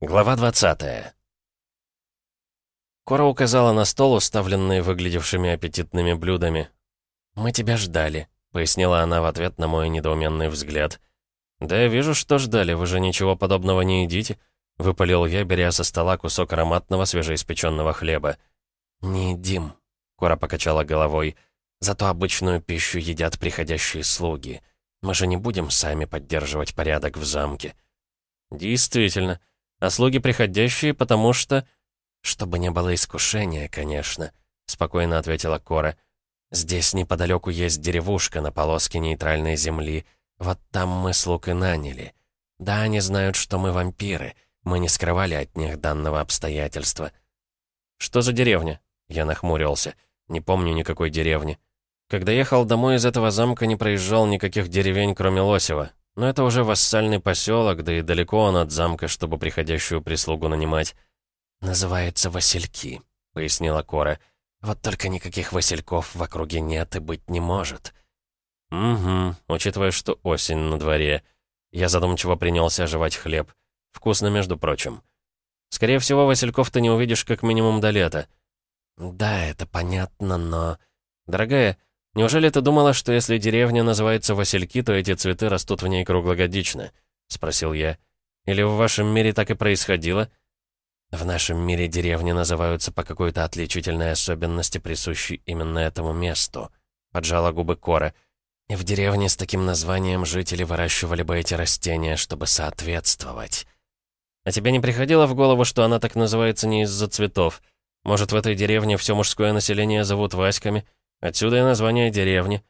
Глава 20 Кора указала на стол, уставленный выглядевшими аппетитными блюдами. «Мы тебя ждали», — пояснила она в ответ на мой недоуменный взгляд. «Да я вижу, что ждали, вы же ничего подобного не едите», — выпалил я, беря со стола кусок ароматного свежеиспеченного хлеба. «Не едим», — Кора покачала головой. «Зато обычную пищу едят приходящие слуги. Мы же не будем сами поддерживать порядок в замке». «Действительно», а слуги приходящие, потому что...» «Чтобы не было искушения, конечно», — спокойно ответила Кора. «Здесь неподалеку есть деревушка на полоске нейтральной земли. Вот там мы слуг и наняли. Да, они знают, что мы вампиры. Мы не скрывали от них данного обстоятельства». «Что за деревня?» Я нахмурился. «Не помню никакой деревни». Когда ехал домой из этого замка, не проезжал никаких деревень, кроме Лосева. Но это уже вассальный поселок, да и далеко он от замка, чтобы приходящую прислугу нанимать. «Называется Васильки», — пояснила Кора. «Вот только никаких Васильков в округе нет и быть не может». «Угу, учитывая, что осень на дворе». Я задумчиво принялся жевать хлеб. Вкусно, между прочим. «Скорее всего, Васильков ты не увидишь как минимум до лета». «Да, это понятно, но...» «Дорогая, «Неужели ты думала, что если деревня называется Васильки, то эти цветы растут в ней круглогодично?» — спросил я. «Или в вашем мире так и происходило?» «В нашем мире деревни называются по какой-то отличительной особенности, присущей именно этому месту», — поджала губы Кора. «И в деревне с таким названием жители выращивали бы эти растения, чтобы соответствовать». «А тебе не приходило в голову, что она так называется не из-за цветов? Может, в этой деревне все мужское население зовут Васьками?» Отсюда и название деревни».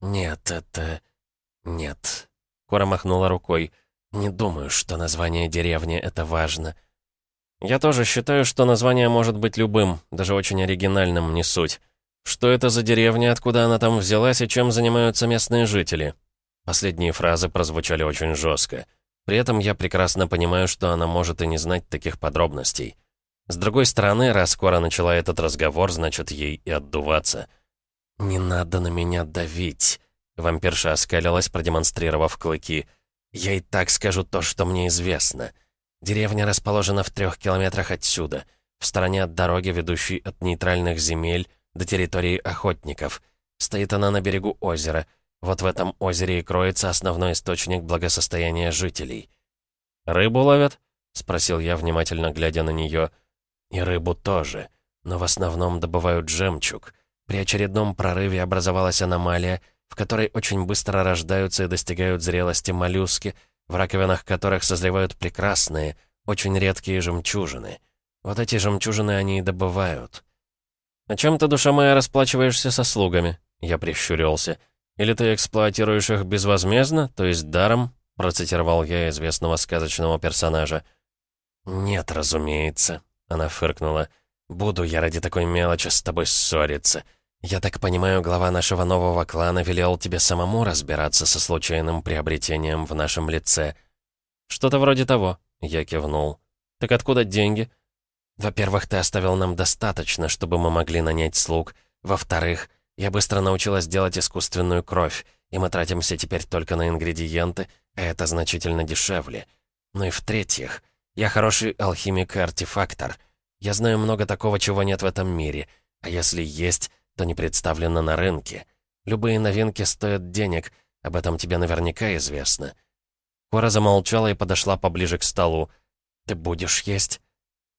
«Нет, это... нет». Кора махнула рукой. «Не думаю, что название деревни — это важно». «Я тоже считаю, что название может быть любым, даже очень оригинальным, не суть. Что это за деревня, откуда она там взялась и чем занимаются местные жители?» Последние фразы прозвучали очень жестко. При этом я прекрасно понимаю, что она может и не знать таких подробностей. С другой стороны, раз Кора начала этот разговор, значит, ей и отдуваться — «Не надо на меня давить», — вампирша оскалилась, продемонстрировав клыки. «Я и так скажу то, что мне известно. Деревня расположена в трех километрах отсюда, в стороне от дороги, ведущей от нейтральных земель до территории охотников. Стоит она на берегу озера. Вот в этом озере и кроется основной источник благосостояния жителей». «Рыбу ловят?» — спросил я, внимательно глядя на нее. «И рыбу тоже, но в основном добывают жемчуг». При очередном прорыве образовалась аномалия, в которой очень быстро рождаются и достигают зрелости моллюски, в раковинах которых созревают прекрасные, очень редкие жемчужины. Вот эти жемчужины они и добывают. «А чем ты, душа моя, расплачиваешься со слугами?» Я прищурился. «Или ты эксплуатируешь их безвозмездно, то есть даром?» Процитировал я известного сказочного персонажа. «Нет, разумеется», — она фыркнула. «Буду я ради такой мелочи с тобой ссориться. «Я так понимаю, глава нашего нового клана велел тебе самому разбираться со случайным приобретением в нашем лице». «Что-то вроде того», — я кивнул. «Так откуда деньги?» «Во-первых, ты оставил нам достаточно, чтобы мы могли нанять слуг. Во-вторых, я быстро научилась делать искусственную кровь, и мы тратимся теперь только на ингредиенты, а это значительно дешевле. Ну и в-третьих, я хороший алхимик и артефактор. Я знаю много такого, чего нет в этом мире, а если есть, то не представлено на рынке. Любые новинки стоят денег, об этом тебе наверняка известно». Кора замолчала и подошла поближе к столу. «Ты будешь есть?»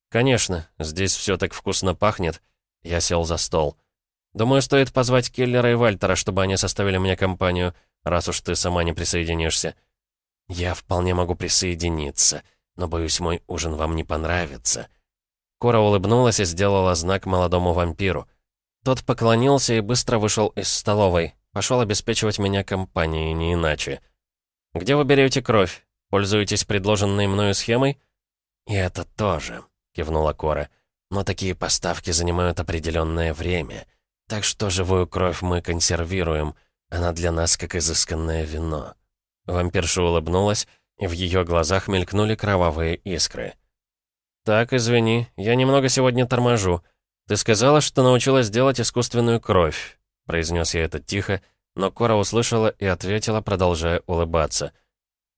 «Конечно, здесь все так вкусно пахнет». Я сел за стол. «Думаю, стоит позвать Келлера и Вальтера, чтобы они составили мне компанию, раз уж ты сама не присоединишься». «Я вполне могу присоединиться, но, боюсь, мой ужин вам не понравится». Кора улыбнулась и сделала знак молодому вампиру. Тот поклонился и быстро вышел из столовой. Пошел обеспечивать меня компанией, не иначе. «Где вы берете кровь? Пользуетесь предложенной мною схемой?» «И это тоже», — кивнула Кора. «Но такие поставки занимают определенное время. Так что живую кровь мы консервируем. Она для нас как изысканное вино». Вампирша улыбнулась, и в ее глазах мелькнули кровавые искры. «Так, извини, я немного сегодня торможу. «Ты сказала, что научилась делать искусственную кровь», — произнес я это тихо, но Кора услышала и ответила, продолжая улыбаться.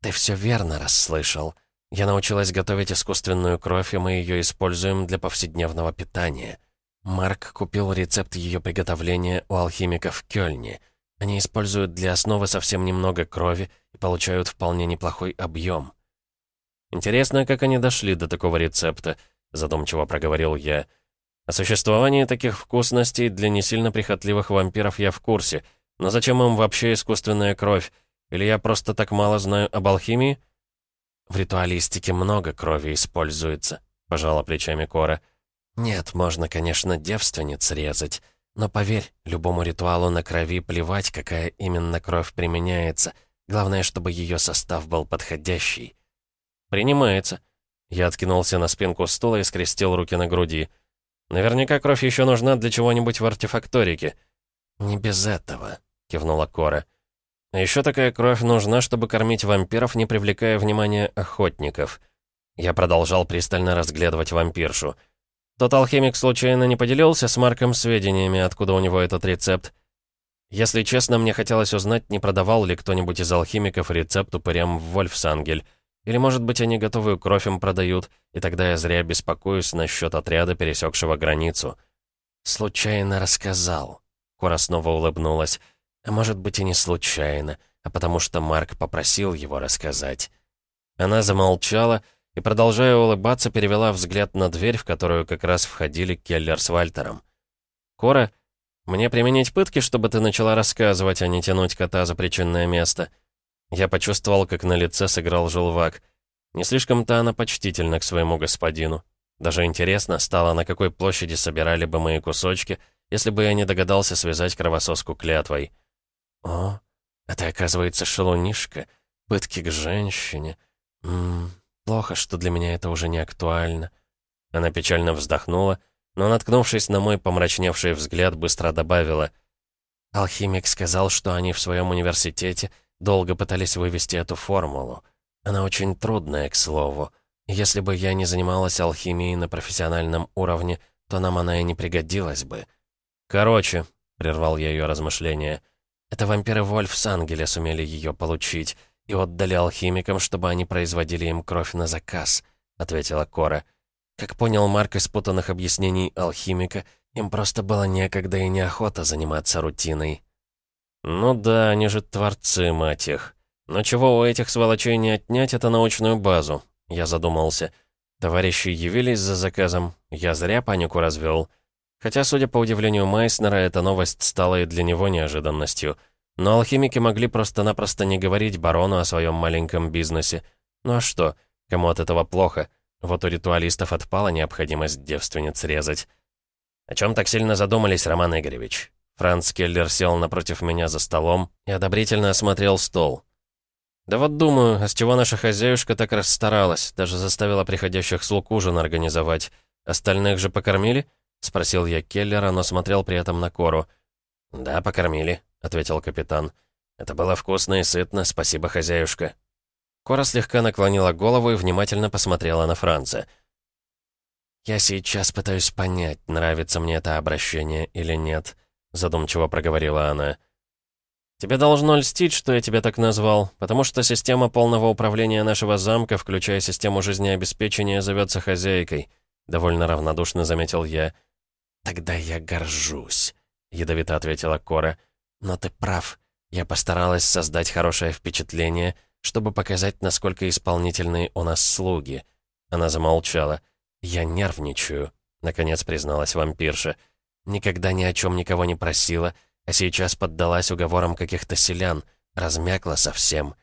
«Ты все верно расслышал. Я научилась готовить искусственную кровь, и мы ее используем для повседневного питания. Марк купил рецепт ее приготовления у алхимиков в Кёльне. Они используют для основы совсем немного крови и получают вполне неплохой объем. «Интересно, как они дошли до такого рецепта», — задумчиво проговорил я. «О существовании таких вкусностей для не сильно прихотливых вампиров я в курсе, но зачем им вообще искусственная кровь? Или я просто так мало знаю об алхимии?» «В ритуалистике много крови используется», — пожала плечами Кора. «Нет, можно, конечно, девственниц резать, но поверь, любому ритуалу на крови плевать, какая именно кровь применяется. Главное, чтобы ее состав был подходящий». «Принимается». Я откинулся на спинку стула и скрестил руки на груди. «Наверняка кровь еще нужна для чего-нибудь в артефакторике». «Не без этого», — кивнула Кора. А еще такая кровь нужна, чтобы кормить вампиров, не привлекая внимания охотников. Я продолжал пристально разглядывать вампиршу. Тот алхимик случайно не поделился с Марком сведениями, откуда у него этот рецепт. Если честно, мне хотелось узнать, не продавал ли кто-нибудь из алхимиков рецепт упырям в Вольфсангель. Или, может быть, они готовую кровь им продают, и тогда я зря беспокоюсь насчет отряда, пересекшего границу. «Случайно рассказал», — Кора снова улыбнулась. А может быть и не случайно, а потому что Марк попросил его рассказать. Она замолчала и, продолжая улыбаться, перевела взгляд на дверь, в которую как раз входили Келлер с Вальтером. «Кора, мне применить пытки, чтобы ты начала рассказывать, а не тянуть кота за причинное место?» Я почувствовал, как на лице сыграл желвак. Не слишком-то она почтительна к своему господину. Даже интересно стало, на какой площади собирали бы мои кусочки, если бы я не догадался связать кровососку клятвой. О, это, оказывается, шалунишка. Пытки к женщине. Ммм, плохо, что для меня это уже не актуально. Она печально вздохнула, но, наткнувшись на мой помрачневший взгляд, быстро добавила. Алхимик сказал, что они в своем университете долго пытались вывести эту формулу. Она очень трудная, к слову. Если бы я не занималась алхимией на профессиональном уровне, то нам она и не пригодилась бы. «Короче», — прервал я ее размышления, — это вампиры Вольф с Ангеля сумели ее получить и отдали алхимикам, чтобы они производили им кровь на заказ», — ответила Кора. Как понял Марк из путанных объяснений алхимика, им просто было некогда и неохота заниматься рутиной. «Ну да, они же творцы, мать их. Но чего у этих сволочей не отнять, это научную базу», — я задумался. Товарищи явились за заказом, я зря панику развел. Хотя, судя по удивлению Майснера, эта новость стала и для него неожиданностью. Но алхимики могли просто-напросто не говорить барону о своем маленьком бизнесе. Ну а что, кому от этого плохо? Вот у ритуалистов отпала необходимость девственниц резать. «О чем так сильно задумались, Роман Игоревич?» Франц Келлер сел напротив меня за столом и одобрительно осмотрел стол. «Да вот думаю, а с чего наша хозяюшка так расстаралась, даже заставила приходящих слуг ужин организовать. Остальных же покормили?» — спросил я Келлера, но смотрел при этом на Кору. «Да, покормили», — ответил капитан. «Это было вкусно и сытно, спасибо, хозяюшка». Кора слегка наклонила голову и внимательно посмотрела на Франца. «Я сейчас пытаюсь понять, нравится мне это обращение или нет», — задумчиво проговорила она. «Тебе должно льстить, что я тебя так назвал, потому что система полного управления нашего замка, включая систему жизнеобеспечения, зовется хозяйкой», — довольно равнодушно заметил я. «Тогда я горжусь», — ядовито ответила Кора. «Но ты прав. Я постаралась создать хорошее впечатление, чтобы показать, насколько исполнительные у нас слуги». Она замолчала. «Я нервничаю», — наконец призналась вампирша. «Никогда ни о чем никого не просила, а сейчас поддалась уговорам каких-то селян, размякла совсем».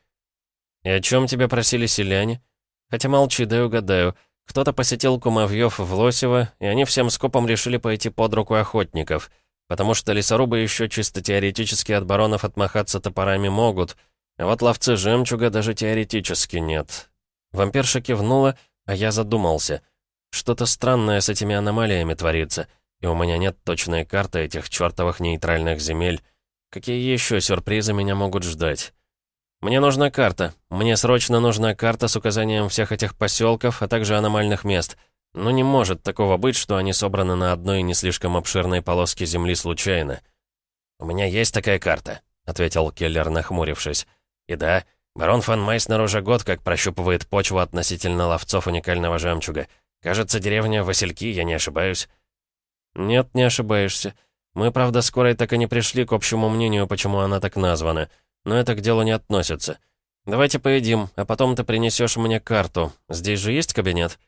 «И о чем тебя просили селяне?» «Хотя молчи, дай угадаю. Кто-то посетил кумовьев в Лосево, и они всем скопом решили пойти под руку охотников, потому что лесорубы еще чисто теоретически от баронов отмахаться топорами могут, а вот ловцы жемчуга даже теоретически нет. Вампирша кивнула, а я задумался. Что-то странное с этими аномалиями творится, и у меня нет точной карты этих чертовых нейтральных земель. Какие еще сюрпризы меня могут ждать? «Мне нужна карта. Мне срочно нужна карта с указанием всех этих поселков, а также аномальных мест. Но не может такого быть, что они собраны на одной не слишком обширной полоске земли случайно». «У меня есть такая карта», — ответил Келлер, нахмурившись. «И да, Барон фон Майснер уже год как прощупывает почву относительно ловцов уникального жемчуга. Кажется, деревня Васильки, я не ошибаюсь». «Нет, не ошибаешься. Мы, правда, скоро так и не пришли к общему мнению, почему она так названа. Но это к делу не относится. Давайте поедим, а потом ты принесешь мне карту. Здесь же есть кабинет?»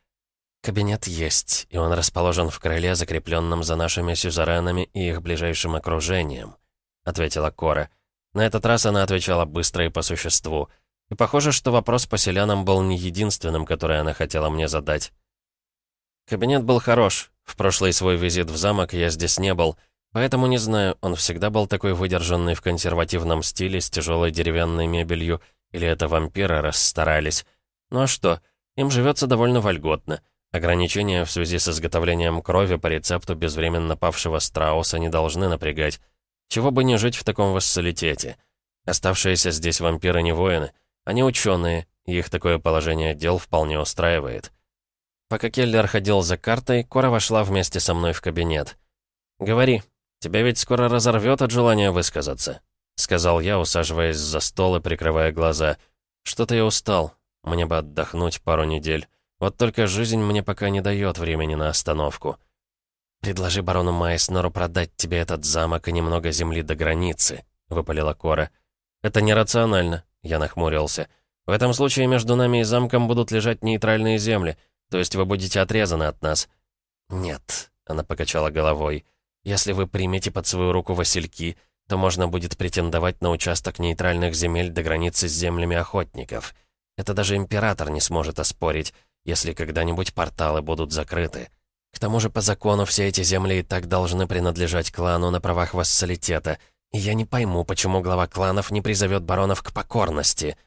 «Кабинет есть, и он расположен в крыле, закрепленном за нашими сюзеренами и их ближайшим окружением», — ответила Кора. На этот раз она отвечала быстро и по существу. И похоже, что вопрос по селянам был не единственным, который она хотела мне задать. Кабинет был хорош. В прошлый свой визит в замок я здесь не был, поэтому не знаю, он всегда был такой выдержанный в консервативном стиле с тяжелой деревянной мебелью, или это вампиры расстарались. Ну а что, им живется довольно вольготно. Ограничения в связи с изготовлением крови по рецепту безвременно павшего страуса не должны напрягать. Чего бы не жить в таком вассалитете. Оставшиеся здесь вампиры не воины, они ученые, и их такое положение дел вполне устраивает. Пока Келлер ходил за картой, Кора вошла вместе со мной в кабинет. «Говори, тебя ведь скоро разорвет от желания высказаться», — сказал я, усаживаясь за стол и прикрывая глаза. «Что-то я устал. Мне бы отдохнуть пару недель. Вот только жизнь мне пока не дает времени на остановку». «Предложи барону Майснеру продать тебе этот замок и немного земли до границы», — выпалила Кора. «Это нерационально», — я нахмурился. «В этом случае между нами и замком будут лежать нейтральные земли». То есть вы будете отрезаны от нас?» «Нет», — она покачала головой. «Если вы примете под свою руку васильки, то можно будет претендовать на участок нейтральных земель до границы с землями охотников. Это даже император не сможет оспорить, если когда-нибудь порталы будут закрыты. К тому же по закону все эти земли и так должны принадлежать клану на правах вассалитета, и я не пойму, почему глава кланов не призовет баронов к покорности».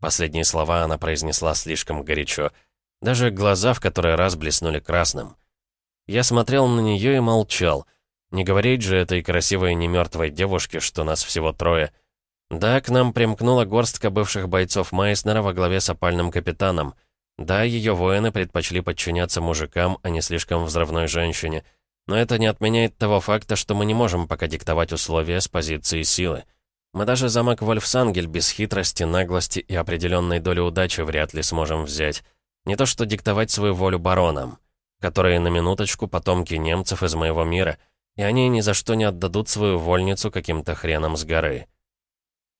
Последние слова она произнесла слишком горячо — даже глаза в который раз блеснули красным. Я смотрел на нее и молчал. Не говорить же этой красивой немертвой девушке, что нас всего трое. Да, к нам примкнула горстка бывших бойцов Майснера во главе с опальным капитаном. Да, ее воины предпочли подчиняться мужикам, а не слишком взрывной женщине. Но это не отменяет того факта, что мы не можем пока диктовать условия с позиции силы. Мы даже замок Вольфсангель без хитрости, наглости и определенной доли удачи вряд ли сможем взять. Не то что диктовать свою волю баронам, которые на минуточку потомки немцев из моего мира, и они ни за что не отдадут свою вольницу каким-то хреном с горы.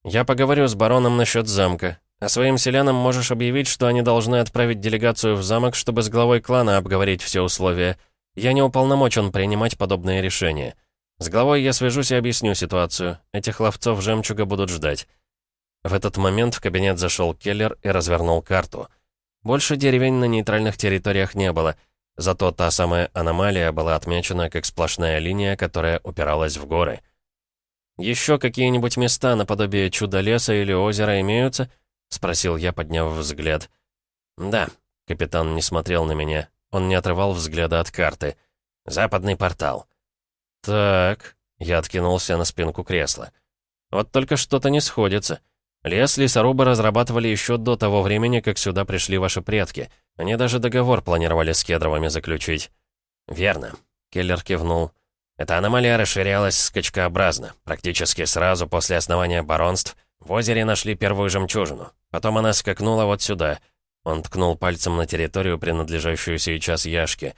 Я поговорю с бароном насчет замка, а своим селянам можешь объявить, что они должны отправить делегацию в замок, чтобы с главой клана обговорить все условия. Я не уполномочен принимать подобные решения. С главой я свяжусь и объясню ситуацию. Этих ловцов жемчуга будут ждать. В этот момент в кабинет зашел Келлер и развернул карту — больше деревень на нейтральных территориях не было, зато та самая аномалия была отмечена как сплошная линия, которая упиралась в горы. «Еще какие-нибудь места наподобие чудо-леса или озера имеются?» — спросил я, подняв взгляд. «Да», — капитан не смотрел на меня. Он не отрывал взгляда от карты. «Западный портал». «Так», — я откинулся на спинку кресла. «Вот только что-то не сходится». Лес лесорубы разрабатывали еще до того времени, как сюда пришли ваши предки. Они даже договор планировали с кедровыми заключить». «Верно», — Келлер кивнул. «Эта аномалия расширялась скачкообразно. Практически сразу после основания баронств в озере нашли первую жемчужину. Потом она скакнула вот сюда». Он ткнул пальцем на территорию, принадлежащую сейчас Яшке.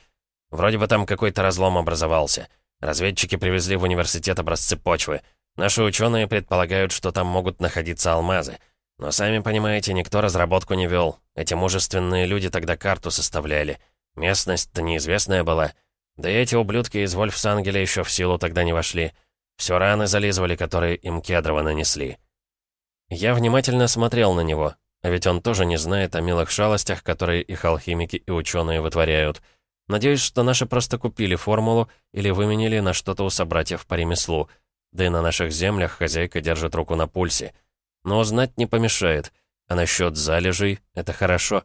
«Вроде бы там какой-то разлом образовался. Разведчики привезли в университет образцы почвы». Наши ученые предполагают, что там могут находиться алмазы. Но сами понимаете, никто разработку не вел. Эти мужественные люди тогда карту составляли. Местность-то неизвестная была. Да и эти ублюдки из Вольфсангеля еще в силу тогда не вошли. Все раны зализывали, которые им Кедрова нанесли. Я внимательно смотрел на него, а ведь он тоже не знает о милых шалостях, которые их алхимики и ученые вытворяют. Надеюсь, что наши просто купили формулу или выменили на что-то у собратьев по ремеслу — да и на наших землях хозяйка держит руку на пульсе. Но знать не помешает. А насчет залежей — это хорошо.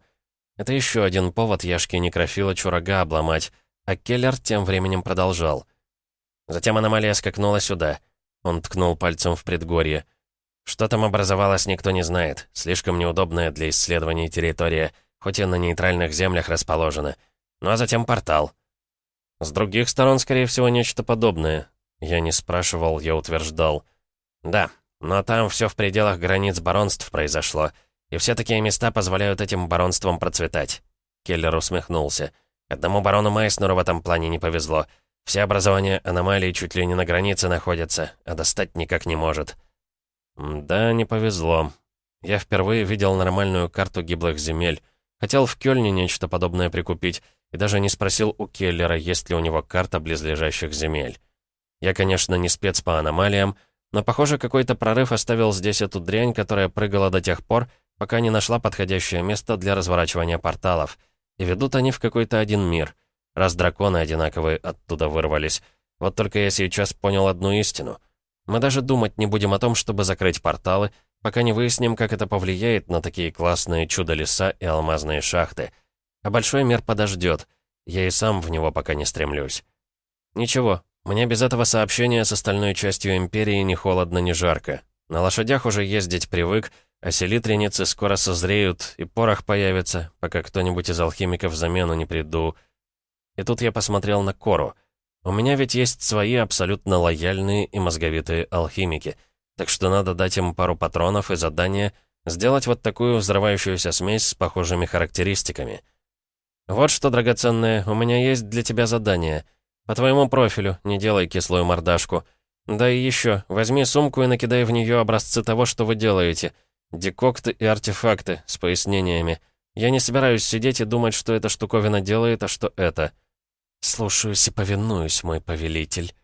Это еще один повод Яшке Некрофила чурага обломать. А Келлер тем временем продолжал. Затем аномалия скакнула сюда. Он ткнул пальцем в предгорье. Что там образовалось, никто не знает. Слишком неудобная для исследований территория, хоть и на нейтральных землях расположена. Ну а затем портал. С других сторон, скорее всего, нечто подобное. Я не спрашивал, я утверждал. Да, но там все в пределах границ баронств произошло. И все такие места позволяют этим баронствам процветать». Келлер усмехнулся. «Одному барону Майснеру в этом плане не повезло. Все образования аномалий чуть ли не на границе находятся, а достать никак не может». «Да, не повезло. Я впервые видел нормальную карту гиблых земель. Хотел в Кёльне нечто подобное прикупить, и даже не спросил у Келлера, есть ли у него карта близлежащих земель. Я, конечно, не спец по аномалиям, но, похоже, какой-то прорыв оставил здесь эту дрянь, которая прыгала до тех пор, пока не нашла подходящее место для разворачивания порталов. И ведут они в какой-то один мир, раз драконы одинаковые оттуда вырвались. Вот только я сейчас понял одну истину. Мы даже думать не будем о том, чтобы закрыть порталы, пока не выясним, как это повлияет на такие классные чудо-леса и алмазные шахты. А большой мир подождет. Я и сам в него пока не стремлюсь. Ничего, мне без этого сообщения с остальной частью Империи ни холодно, ни жарко. На лошадях уже ездить привык, а селитреницы скоро созреют, и порох появится, пока кто-нибудь из алхимиков замену не приду. И тут я посмотрел на Кору. У меня ведь есть свои абсолютно лояльные и мозговитые алхимики, так что надо дать им пару патронов и задание сделать вот такую взрывающуюся смесь с похожими характеристиками. «Вот что, драгоценное, у меня есть для тебя задание — по твоему профилю, не делай кислую мордашку. Да и еще, возьми сумку и накидай в нее образцы того, что вы делаете. Декокты и артефакты, с пояснениями. Я не собираюсь сидеть и думать, что эта штуковина делает, а что это. Слушаюсь и повинуюсь, мой повелитель.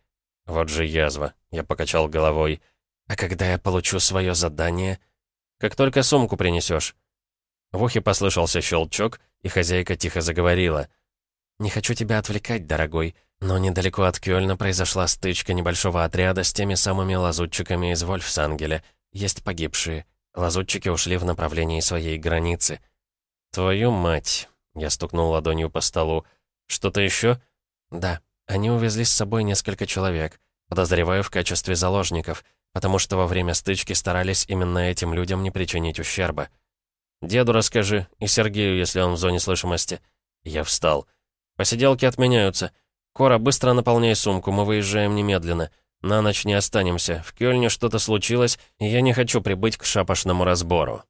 Вот же язва, я покачал головой. А когда я получу свое задание? Как только сумку принесешь. В ухе послышался щелчок, и хозяйка тихо заговорила. «Не хочу тебя отвлекать, дорогой. Но недалеко от Кёльна произошла стычка небольшого отряда с теми самыми лазутчиками из Вольфсангеля. Есть погибшие. Лазутчики ушли в направлении своей границы. «Твою мать!» — я стукнул ладонью по столу. «Что-то еще?» «Да. Они увезли с собой несколько человек. Подозреваю в качестве заложников, потому что во время стычки старались именно этим людям не причинить ущерба. Деду расскажи, и Сергею, если он в зоне слышимости». Я встал. «Посиделки отменяются». «Кора, быстро наполняй сумку, мы выезжаем немедленно. На ночь не останемся. В Кёльне что-то случилось, и я не хочу прибыть к шапошному разбору».